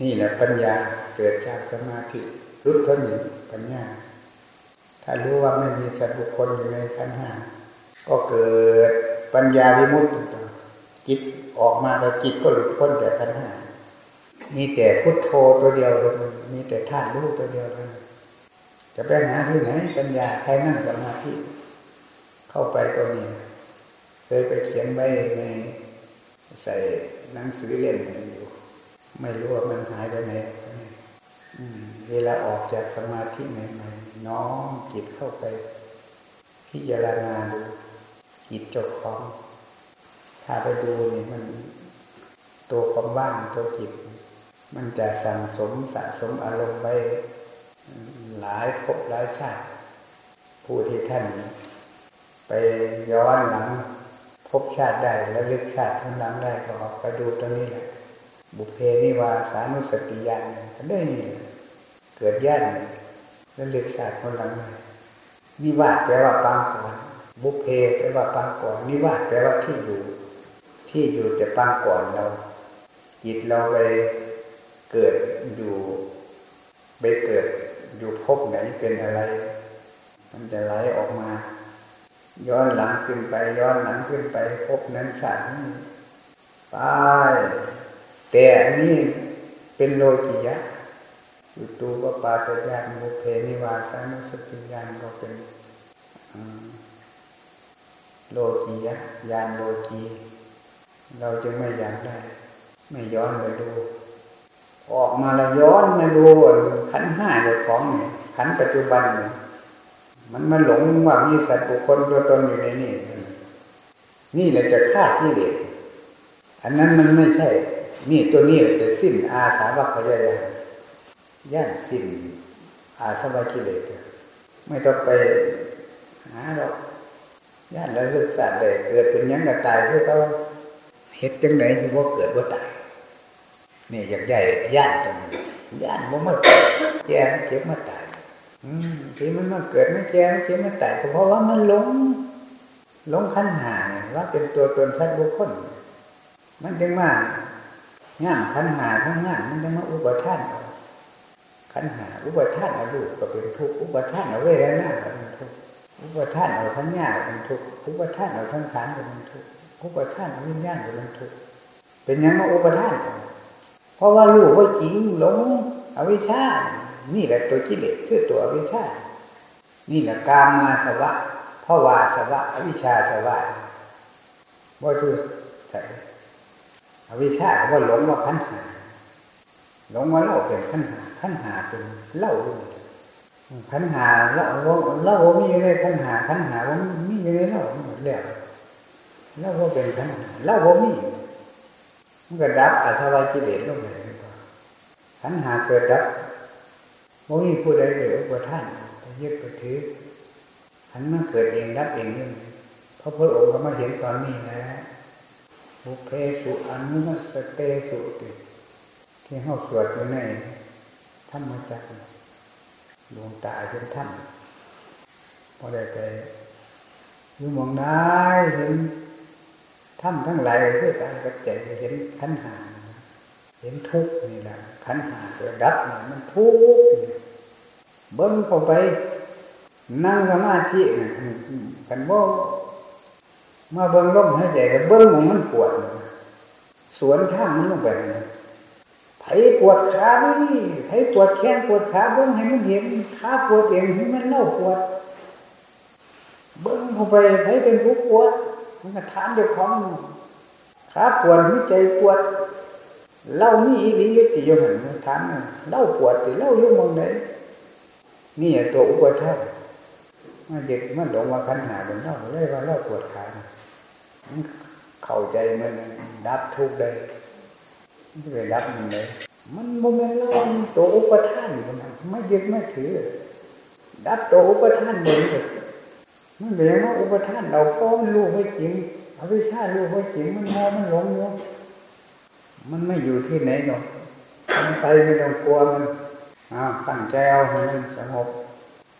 นี่แหละปัญญาเกิดจากสมาธิรุดเท่านี้ปัญญา ถ้ารู้ว่าไม่มีสัตว์บุคคลอยู่ในขันห้าก็เกิดปัญญาวิมุตติจิตออกมาแล้วจิตก็หลุดพ้นจากขันห้ามีแต่พุทโธตัวเดียวมีแต่ธาตุรู้ตัวเดียวเท่านั้นจะไปหาที่ไหนปัญญาใครนั่งสมาธิ เข้าไปก็มีเคยไปเขียนไว้ในใส่หนังสือเล่มอยู่ ไม่รู้ว่ามันหายไปไหนเวลาออกจากสมาธิใหม่ๆน้อมจิตเข้าไป พิจารณาดูจิตเจ้าของ ถ้าไปดูนี่มันตัวความว่างตัวจิต มันจะสั่งสมสะสมอารมณ์ไปหลายภพหลายชาติผู้ที่ท่าน ไปย้อนหลังพบชาติได้แล้วลึกชาติข้างหลังได้ก็ไปดูตรงนี้แหละบุเพนิวาสานุสติญาณก็ได้นี่เกิดญาณแล้วลึกชาติข้างหลังนิวาสแปลว่าปางก่อนบุเพแปลว่าปางก่อนนิวาสแปลว่าที่อยู่ ที่อยู่แต่ปางก่อนเราจิตเราไปเกิดอยู่ไปเกิดอยู่พบไหนเป็นอะไร มันจะไหลออกมา ย้อนหลังขึ้นไป ย้อนหลังขึ้นไปพบนั้นชาตินี้ไปแต่อันนี้เป็นโลกิยะอุตูปปาตญาณมุเพนิวาสานุสติญาณก็เป็นโลกียะญาณโลกีเราจึงไม่อยากได้ ไม่ย้อนไปดู ออกมาแล้วย้อนมาดูขันห้าเจ้าของเนี่ยขันปัจจุบันเนี่ย มันมันหลงว่ามีสัตว์บุคคลตัวตนอยู่ในนี่ นี่แหละจะฆ่าที่เด็กอันนั้นมันไม่ใช่ นี่ตัวนี้จะสิ้นอาสาวัคยายาย่านสิ้นอาสวะกิเลสไม่ต้องไปหาหรอกย่านแล้วศึกษาเลยเกิดเป็นยังกระตายเพื่อเขาเหตุจังไหนที่ว่าเกิดว่าตายนี่อยากใหญ่ย่านตรงนี้ย่านมันมาเกิดแก่เก็บมาตาย ที่มันมาเกิดไม่แก่ไม่เก็บมาตายก็เพราะว่ามันหลงหลงขั้นหาว่าเป็นตัวตนสัตว์บุคคล มันจึงมาง่านขันหาทั้งง่านมันจะมาอุปทานขันหาอุปทานเอาลูกก็เป็นทุกข์อุปทานเอาเวรนาก็เป็นทุกข์อุปทานเอาทั้งญาเป็นทุกข์อุปทานเอาทั้งขานก็เป็นทุกข์อุปทานเอาวิญญาณก็เป็นทุกข์เป็นยังมาอุปทาน เพราะว่าลูกว่าจริงหลงอวิชชา นี่แหละตัวกิเลสคือตัวอวิชชา นี่แหละกามาสวะพ่อวาสวะ อวิชชาสวะบ่ดูใส่อวิชชาก็หลงว่าขันหาหลงว่าเราเป็นขันหาขันหาเป็นเล่าขันหาเล่าเล่ามีอยู่ในขันหาขันหาว่ามีอยู่ในเล่าหมดแล้วเล่าว่าเป็นขันหาเล่าว่ามีมันก็ดับอาสวะกิเลสลงไปขันหาเกิดดับ ว่ามีผู้ใดเกิดอุปทานยึดไปถือขันมันเกิดเองดับเองนี่พระพุทธองค์ก็มาเห็นตอนนี้นะบุเพสุอนุมัสเตสุติที่เขาสวดอยู่ในธรรมจักรดวงตาเป็นท่านพอได้ไปอยู่มองได้เห็นถ้ำทั้งหลายด้วยการกระจายเห็นขันหาเห็นทุกนี่แหละขันหาเกิดดับมันทุกข์เบิ้งเข้าไป นั่งสมาธิกันว่ามาเบิ้งลมให้ใจกันเบิ้งมันปวด สวนทางมันลงไปไผปวดขาไม่ดีไผปวดแขนปวดขาเบิ้งให้มันเห็นขาปวดเองให้มันเล่าปวด เบิ้งเข้าไปไผเป็นผู้ปวดมันก็ถามเด็กของขาปวดหัวใจปวด เล่ามีอีดีติโยหันถามเล่าปวดติเล่ายุ่งมองไหนนี่ตัวอุปทานมันเด็กมันหลงว่าขันหาเป็นเล่าเลยว่าเล่าปวดขาเข้าใจมันดับทุกข์ได้ไม่ไปดับมันเลยมันโมเมนต์เราตัวอุปทานมันไม่ยึดไม่ถือ ดับตัวอุปทานเลยมันเหลือว่าอุปทานเราก็รู้ไม่จริงอวิชารู้ไม่จริงมันมองมันหลงอยู่ มันไม่อยู่ที่ไหนหรอกมันไปไม่ต้องกลัวมันอ้าวตั้งใจเอาให้มันสงบ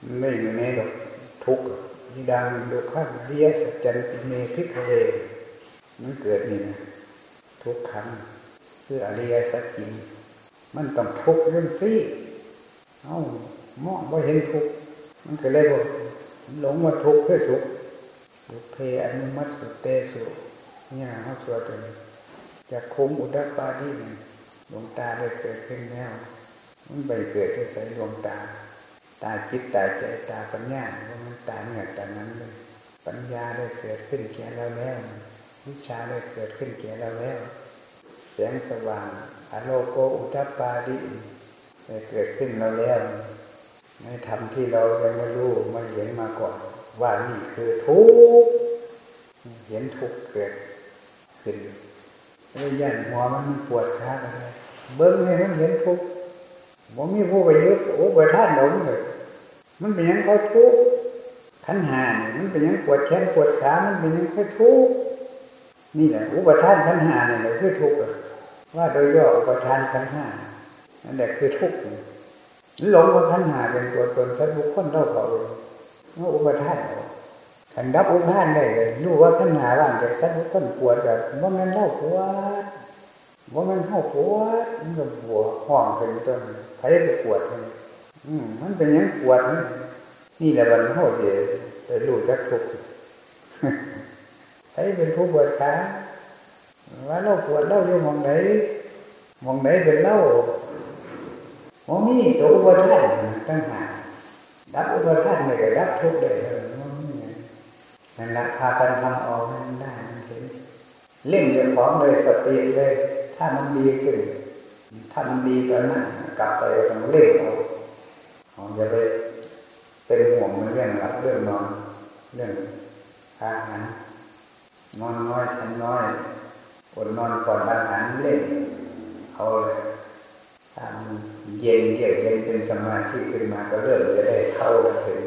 มันไม่อยู่ในหรอกทุกข์ยิดังดุขันเรียสัจจันติเมพิกเวมันเกิดนี่นะทุกขังคืออริยสัจจริงมันต้องทุกข์เรื่องซีเอ้ามองว่าเห็นทุกข์มันก็เลยบอกหลงว่าทุกข์เพื่อสุขบุเพอนุมัติสุเตสุเนี่ยเขาสวดเลย จากคุ้มอุดปาที่ดวงตาได้เกิดขึ้นแล้วมันไปเกิดที่ใส่ดวงตา ตาจิตตาใจตาปัญญาว่ามันตาเหนือตานั้นเลยปัญญาได้เกิดขึ้นแก่เราแล้ววิชาได้เกิดขึ้นแก่เราแล้วแสงสว่างอโลโกอุตปาดิได้เกิดขึ้นเราแล้วในธรรมที่เรายังไม่รู้ไม่เห็นมาก่อน ว่านี่คือทุกข์เห็นทุกข์เกิดขึ้น เลยยันหัวมันปวดขาอะไรเบิ้งให้มันเห็นทุกข์ผมมีผู้ไปยึดโอ้ไปท่านหลงเลยมันเป็นยังเขาทุกข์ขันหานี่มันเป็นยังปวดแขนปวดขา มันเป็นยังเขาทุกข์นี่แหละอุปทานขันหาเนี่ยคือทุกข์ว่าโดยย่ออุปทานขันหานั่นแหละคือทุกข์หลงว่าขันหาเป็นตัวตนสัตว์บุคคลเท่าเขาเลยว่าอุปทาน ขันดับอุปทานได้เลยรู้ว่าขันหาว่างจากสัตว์บุคคลปวดแบบว่ามันเล่าปวดว่ามันเข้าปวดมันก็ปวดห้องเป็นต้นใครไปปวดมันมันเป็นยังปวดนี่แหละวันเข้าเดียวแต่รู้จักทุกข์ใครเป็นผู้ปวดขาว่าเราปวดเราอยู่มองไหนมองไหนเป็นเล่ามองนี่ตัวอุปทานตั้งหาดับอุปทานไม่ได้ดับทุกข์ได้ นั่นแหละพากันทำออกมันได้มันเห็นเล่นเรื่องของเลยสติเลย ถ้ามันดีขึ้น ถ้ามันดีตอนนั้นกลับไปต้องเล่นเอาของจะไปเป็นห่วงเรื่องหลับเรื่องนอนเรื่องอาหารนอนน้อยฉันน้อยอดนอนก่อนอาหารเล่นเอาเลยถ้ามันเย็นเยือกเย็นเป็นสมาธิขึ้นมาก็เริ่มจะได้เข้าถึง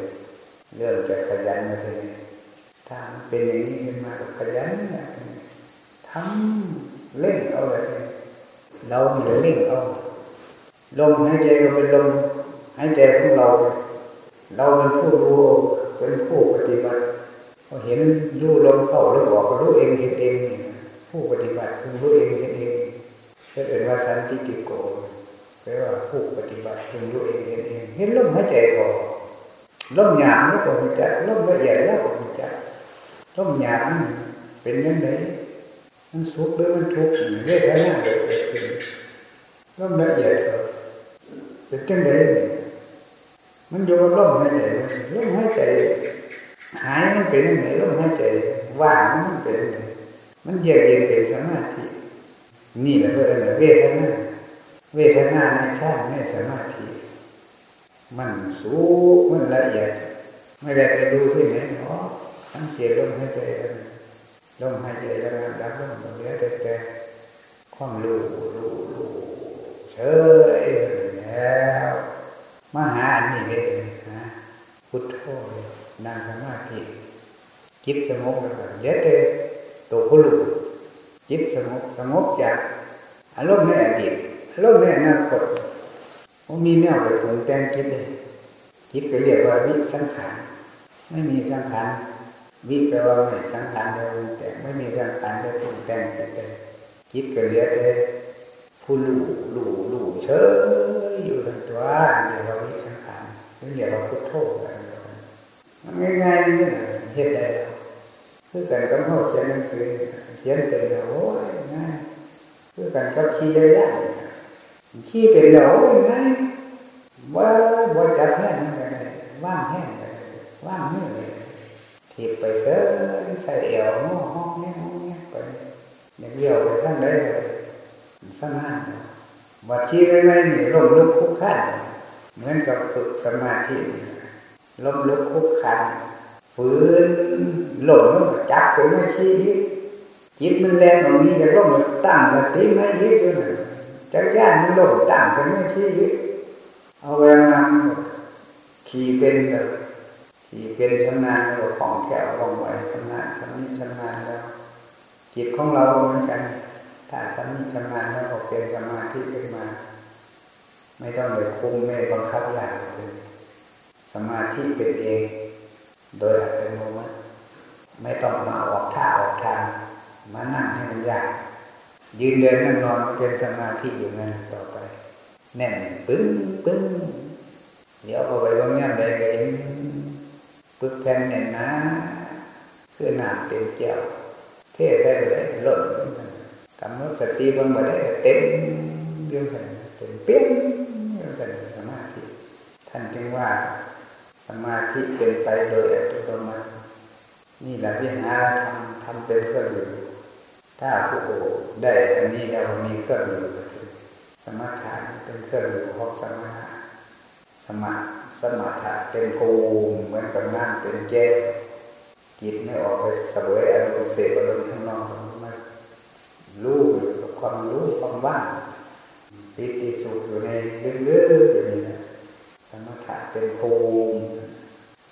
เริ่มจะขยันมาถึง ถ้ามันเป็นอย่างนี้ขึ้นมาก็ขยันทำเล่นเอาเลยเรามีแต่เล่นเอาลมหายใจก็เป็นลมหายใจของเรา เราเป็นผู้รู้เป็นผู้ปฏิบัติพอเห็นรู้ลมเข้าแล้วออกก็รู้เองเห็นเอง ผู้ปฏิบัติคือรู้เองเห็นเองเป็เอ่นว่าสันติกิโกแปลว่าผู้ปฏิบัติคือรู้เองเห็นเองเห็นลมหายใจออกลมหยาบแล้วก็มีจักลมละเอียดแล้วก็มีจัก ลมหยาบเป็นยังไงมันสุขหรือมันทุกข์เวทนาเกิดขึ้นลมละเอียดเป็นจังไดมันอยู่กับลมหายใจลมหายใจหายมันเป็นยังไงลมหายใจว่างมันเป็นยังไงมันเย็นเย็นเป็นสมาธินี่แหละเพื่อนเวทนาเวทนาในชาติในสมาธิมันสูงมันละเอียด ไม่ได้ไปดูที่ไหนหรอ สังเกตลมหายใจลมหายใจแล้วดับลมเหลือแต่แต่ความรู้รู้รู้เฉยแล้วมาหาอันนี้เลยนะพุทโธนั่งสมาธิจิตสงบแล้วเดี๋ยวแต่ตัวผู้รู้จิตสงบสงบจากอารมณ์ในอดีตอารมณ์ในอนาคตมันมีแนวไปปรุงแต่งจิตเลยจิตก็เรียกว่าวิสังขารไม่มีสังขาร วิแปลว่าไม่สังขารแปลว่าแต่ไม่มีสังขารไปปรุงแต่งจิตเลยจิตก็เหลือแต่ผู้รู้รู้รู้เฉยอยู่ทั้งตัวเรียกว่าวิสังขารเรียกว่าพุทโธอะไรมันง่ายๆนี่เห็นได้คือกันกับเขาเขียนหนังสือเขียนเป็นแล้วโอ้ยง่ายคือกันกับขี่จักรยานขี่เป็นแล้วโอ้ยง่ายว่าว่าจับแห้งมันกันว่างแห้งว่างเนี่เลย ถีบไปเสือใส่เอวงอห้องเนี้ยห้องเนี้ยไปอย่าเดียวไปทั้งได้เลยสนานวัดขี่ไม่ไม่นี่ล้มลุกคุกขันเหมือนกับฝึกสมาธิล้มลุกคุกขันฝืนหล่นจับไปไม่ชี้จิตมันแรงตรงนี้จะล้มตั้งสติไม่ยึดด้วยจักรยานมันล้มตั้งไปไม่ชี้เอาเวลาขี่เป็นแบบ ขี่เป็นชำนาญแล้วของแถวลงไว้ชำนาญชำนิชำนาญแล้วจิตของเราเหมือนกันถ้าชำนิชำนาญแล้วก็เป็นสมาธิขึ้นมา ไม่ต้องไปคุมไม่บังคับอย่างเลยสมาธิเป็นเอง โดยอัตโนมัติไม่ต้องมาออกท่าออกทางมานั่งให้มันยากยืนเดินนั่งนอนเป็นสมาธิอยู่นั่นต่อไป แน่นปึ้งปึ้งเดี๋ยวเอาไปตรงนี้ได้เห็น ปึกแผ่นแน่นนะ คือหนาเต็มเจียวเทได้เลยหล่นกำหนดสติบางบ่ได้เต็มยืนกันเต็มเปี้ยนยืนกันสมาธิท่านจึงว่าสมาธิเป็นไปโดยอัตโนมัตินี่แหละวิหารทำทำเป็นเครื่องอยู่ถ้าผู้ได้อันนี้แล้วมีเครื่องอยู่สมาธิเป็นเครื่องอยู่ของสมาสมา สมาธิเป็นภูมิเหมือนกับน้ำเป็นแก้วจิตไม่ออกไปสวยอารมณ์เสพอารมณ์ข้างนอกมารู้อยู่กับความรู้ความว่างปิติสุขอยู่ในลึกๆอย่างนี้นะสมถะเป็นภูมิ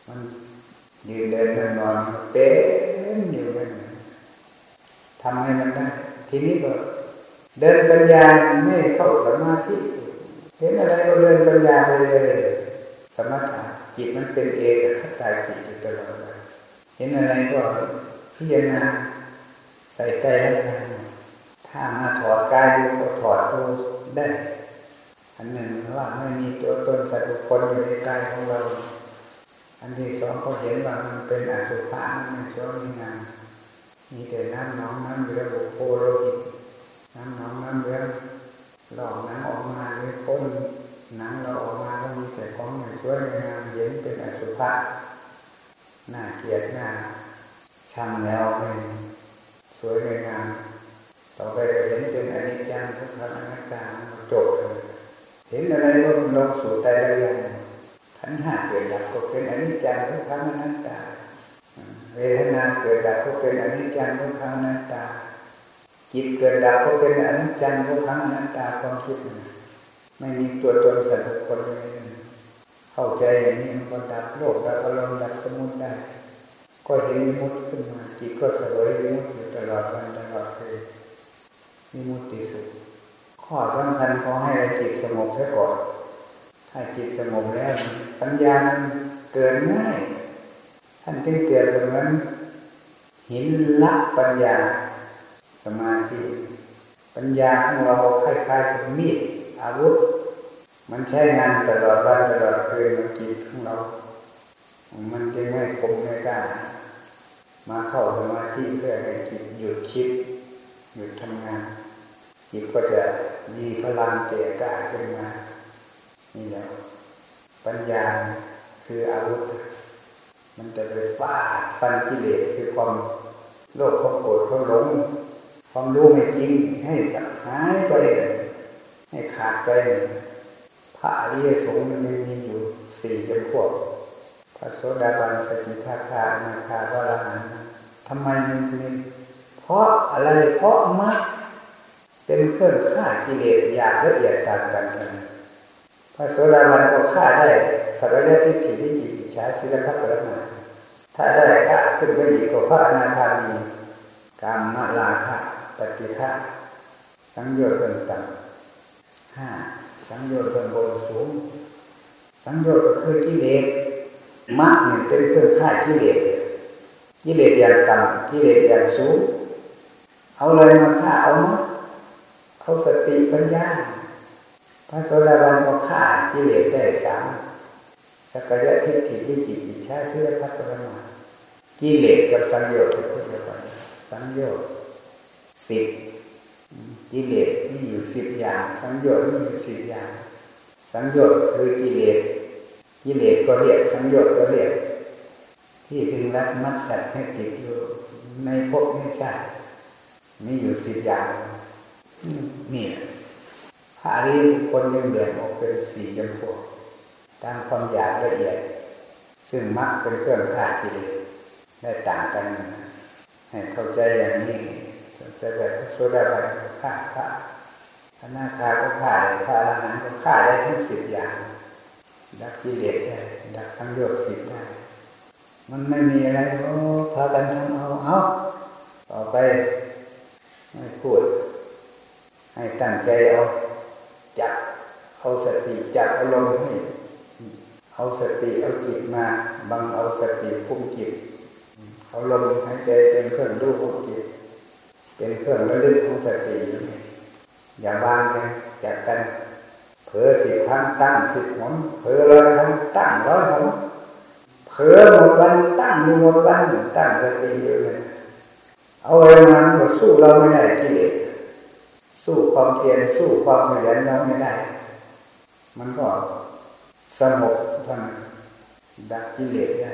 มันยืนเดินนอนเป็นอยู่นั่นทำให้มันได้ทีนี้ก็เดินปัญญาไม่เข้าสมาธิเห็นอะไรก็เดินปัญญาไปเลย สมถะจิตมันเป็นเองกขัตตาจิตอยู่ตลอดเห็นอะไรก็พิจารณาใส่ใจแล้วกันถ้ามาถอดกายดูก็ถอดดูได้ อันหนึ่งว่าไม่มีตัวตนสัตว์บุคคลอยู่ในกายของเรา อันที่สองก็เห็นว่ามันเป็นอสุภะมันสวยงามมีแต่น้ำน้องน้ำเรือบุโพโลหิตน้ำน้องน้ำเรือหลอกน้ำออกมาหรือพ่นนังเราออกมาก็มีแต่ของ สวยงามเห็นเป็นอสุภะหน้าเกลียดหน้าช่างแล้วไม่สวยงามต่อไปเห็นเป็นอนิจจังทุกขังอนัตตาจบเลยเห็นอะไรก็ลงสู่ใจได้ยังขันห้าเกิดดับก็เป็นอนิจจังทุกขังอนัตตาเวทนาเกิดดับก็เป็นอนิจจังทุกขังอนัตตา จิตเกิดดับก็เป็นอนิจจังทุกขังอนัตตาความคิดไม่มีตัวตนสัตว์คนเลย เข้าใจอย่างนี้มันก็ดับโลกดับอารมณ์ดับสมุทได้ ก็เห็นมุดขึ้นมาจิตก็สวยมุดอยู่ตลอดวันตลอดคืนมีมุติสุขข้อสำคัญขอให้จิตสงบซะก่อนถ้าจิตสงบแล้วปัญญาเกิดง่ายท่านจึงเปรียบเหมือนหินละปัญญา สมาธิปัญญาของเราคล้ายๆกับมีดอาวุธ มันใช้งานตลอดวันตลอดคืนมันจิตของเรา มันจึงไม่คมไม่กล้ามาเข้าสมาธิเพื่อให้จิตหยุดคิดหยุดทำงานจิตก็จะมีพลังเก่กล้าขึ้นมา นี่แหละปัญญาคืออาวุธ มันจะไปฟาดฟันกิเลสคือความโลภความโกรธความหลงความรู้ไม่จริงให้หายไปให้ขาดไป พระอริยสงฆ์มันมีอยู่สี่จำพวกพระโสดาบันสกิทาคาอนาคาพระอรหันต์ทำไมมันมีเพราะอะไรเพราะมรรคเป็นเครื่องฆ่ากิเลสอย่ากละเอียดต่างกันกันพระโสดาบันก็ฆ่าได้สักยะทิฏฐิที่จิตฉาศิลปะปรมาถ้าได้ก็ขึ้นไปอีกก็พระอนาคามีกามมาลาภปฏิฆะสังโยชน์เบื้องต่ำห้า สังโยชน์บนสูงสังโยชน์ก็คือกิเลสมรรคเนี่ยเป็นเครื่องฆ่ากิเลสกิเลสอย่างต่ำกิเลสอย่างสูง เอาเลยมาฆ่าเอามรรคเอาสติปัญญาพระโสดาบันก็ฆ่ากิเลสได้สามสักยะทิฏฐิวิจิกิจชาเสื้อพัฒนากิเลสกับสังโยชน์เป็นที่เดียวกันสังโยชน์สิบ กิเลสมีอยู่สิบอย่างสังโยชน์มีอยู่สิบอย่าง สังโยชน์คือกิเลสกิเลสก็เรียกสังโยชน์ก็เรียก ที่ถึงรัดมัดสัตว์ให้ติดอยู่ในภพในชาติมีอยู่สิบอย่างนี่พระอริยบุคคลยังแบ่งออกเป็นสี่จำพวกตามความอยากละเอียด ซึ่งมักเป็นเครื่องฆ่ากิเลสได้ต่างกัน ให้เข้าใจอย่างนี้ จะแบบโซดาบันก็ฆ่าพระพระนาคาก็ฆ่าได้พระอรหันต์ก็ฆ่าได้ทั้งสิบอย่างดักกิเลสได้ดักทั้งโยชน์สิบได้ มันไม่มีอะไรโอ้พากันทำเอาเอาต่อไปไม่พูด ให้ตั้งใจเอาจับเอาสติจับอารมณ์ให้เอาสติเอาจิตมาบังเอาสติคุมจิตเอาลมหายใจเป็นเครื่องรู้ของจิต เป็นเครื่องระลึกของสติ อย่าวางกันจากกันเผลอสิบครั้งตั้งสิบหนเผลอร้อยครั้งตั้งร้อยหนเผลอหมดวันตั้งอยู่หมดวันตั้งสติอยู่เลยเอาอะไรมาสู้เราไม่ได้กิเลสสู้ความเพียรสู้ความขยันเราไม่ได้ มันก็สงบท่านดักกิเลสได้